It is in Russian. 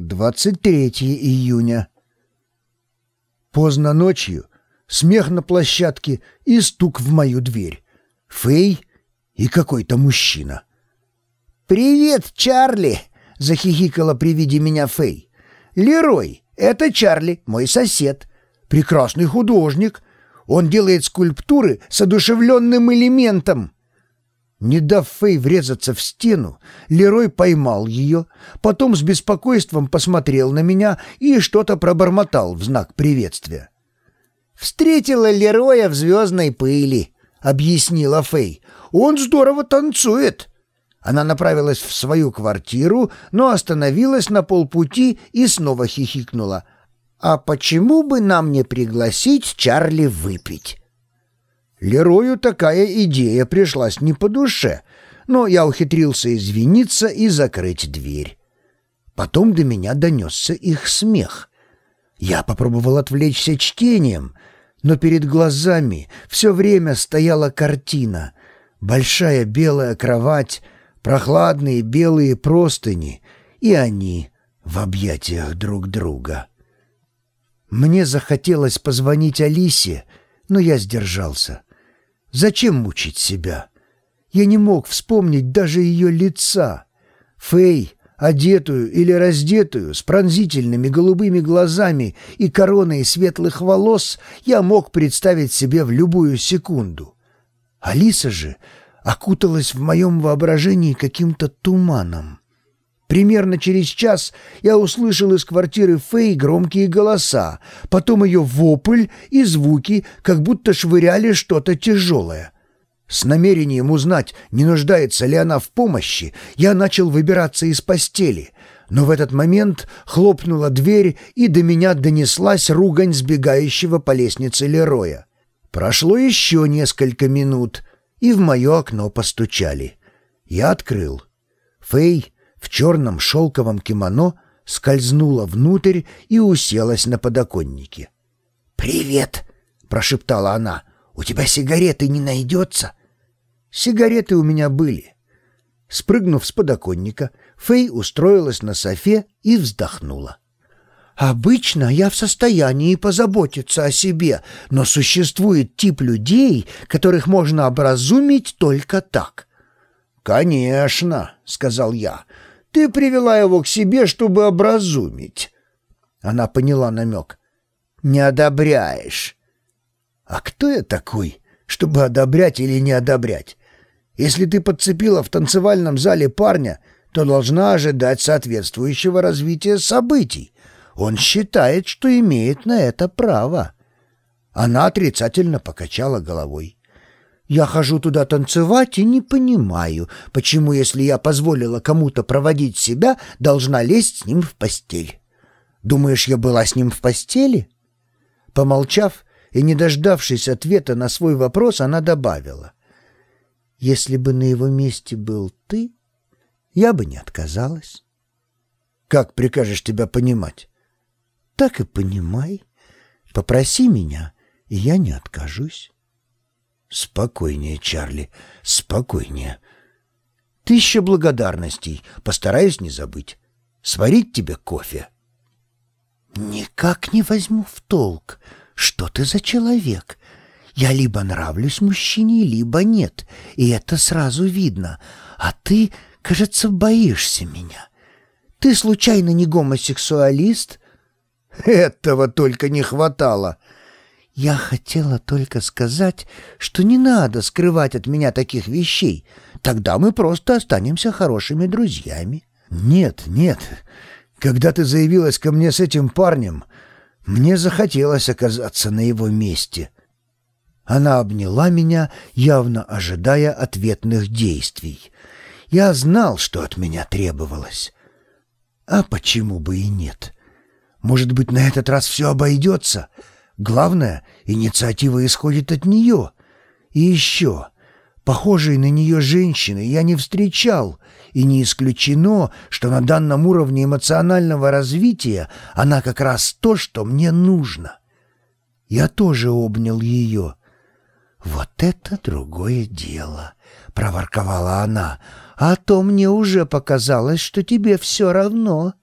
23 июня. Поздно ночью смех на площадке и стук в мою дверь. Фэй и какой-то мужчина. «Привет, Чарли!» — захихикала при виде меня Фэй. «Лерой, это Чарли, мой сосед. Прекрасный художник. Он делает скульптуры с одушевленным элементом». Не дав Фэй врезаться в стену, Лерой поймал ее, потом с беспокойством посмотрел на меня и что-то пробормотал в знак приветствия. «Встретила Лероя в звездной пыли», — объяснила Фэй. «Он здорово танцует». Она направилась в свою квартиру, но остановилась на полпути и снова хихикнула. «А почему бы нам не пригласить Чарли выпить?» Лерою такая идея пришлась не по душе, но я ухитрился извиниться и закрыть дверь. Потом до меня донесся их смех. Я попробовал отвлечься чтением, но перед глазами все время стояла картина. Большая белая кровать, прохладные белые простыни, и они в объятиях друг друга. Мне захотелось позвонить Алисе, но я сдержался. Зачем мучить себя? Я не мог вспомнить даже ее лица. Фэй, одетую или раздетую, с пронзительными голубыми глазами и короной светлых волос, я мог представить себе в любую секунду. Алиса же окуталась в моем воображении каким-то туманом. Примерно через час я услышал из квартиры Фэй громкие голоса, потом ее вопль и звуки, как будто швыряли что-то тяжелое. С намерением узнать, не нуждается ли она в помощи, я начал выбираться из постели, но в этот момент хлопнула дверь, и до меня донеслась ругань сбегающего по лестнице Лероя. Прошло еще несколько минут, и в мое окно постучали. Я открыл. Фэй в черном шелковом кимоно скользнула внутрь и уселась на подоконнике. «Привет!» — прошептала она. «У тебя сигареты не найдется?» Сигареты у меня были. Спрыгнув с подоконника, Фэй устроилась на софе и вздохнула. «Обычно я в состоянии позаботиться о себе, но существует тип людей, которых можно образумить только так». «Конечно», — сказал я, ты привела его к себе, чтобы образумить». Она поняла намек. «Не одобряешь». «А кто я такой, чтобы одобрять или не одобрять? Если ты подцепила в танцевальном зале парня, то должна ожидать соответствующего развития событий. Он считает, что имеет на это право». Она отрицательно покачала головой. Я хожу туда танцевать и не понимаю, почему, если я позволила кому-то проводить себя, должна лезть с ним в постель. Думаешь, я была с ним в постели?» Помолчав и не дождавшись ответа на свой вопрос, она добавила. «Если бы на его месте был ты, я бы не отказалась». «Как прикажешь тебя понимать?» «Так и понимай. Попроси меня, и я не откажусь». «Спокойнее, Чарли, спокойнее. Тысяча благодарностей, постараюсь не забыть. Сварить тебе кофе?» «Никак не возьму в толк. Что ты за человек? Я либо нравлюсь мужчине, либо нет, и это сразу видно. А ты, кажется, боишься меня. Ты случайно не гомосексуалист?» «Этого только не хватало!» Я хотела только сказать, что не надо скрывать от меня таких вещей. Тогда мы просто останемся хорошими друзьями. Нет, нет. Когда ты заявилась ко мне с этим парнем, мне захотелось оказаться на его месте. Она обняла меня, явно ожидая ответных действий. Я знал, что от меня требовалось. А почему бы и нет? Может быть, на этот раз все обойдется?» Главное, инициатива исходит от нее. И еще, похожей на нее женщины я не встречал, и не исключено, что на данном уровне эмоционального развития она как раз то, что мне нужно. Я тоже обнял ее. «Вот это другое дело», — проворковала она, — «а то мне уже показалось, что тебе все равно».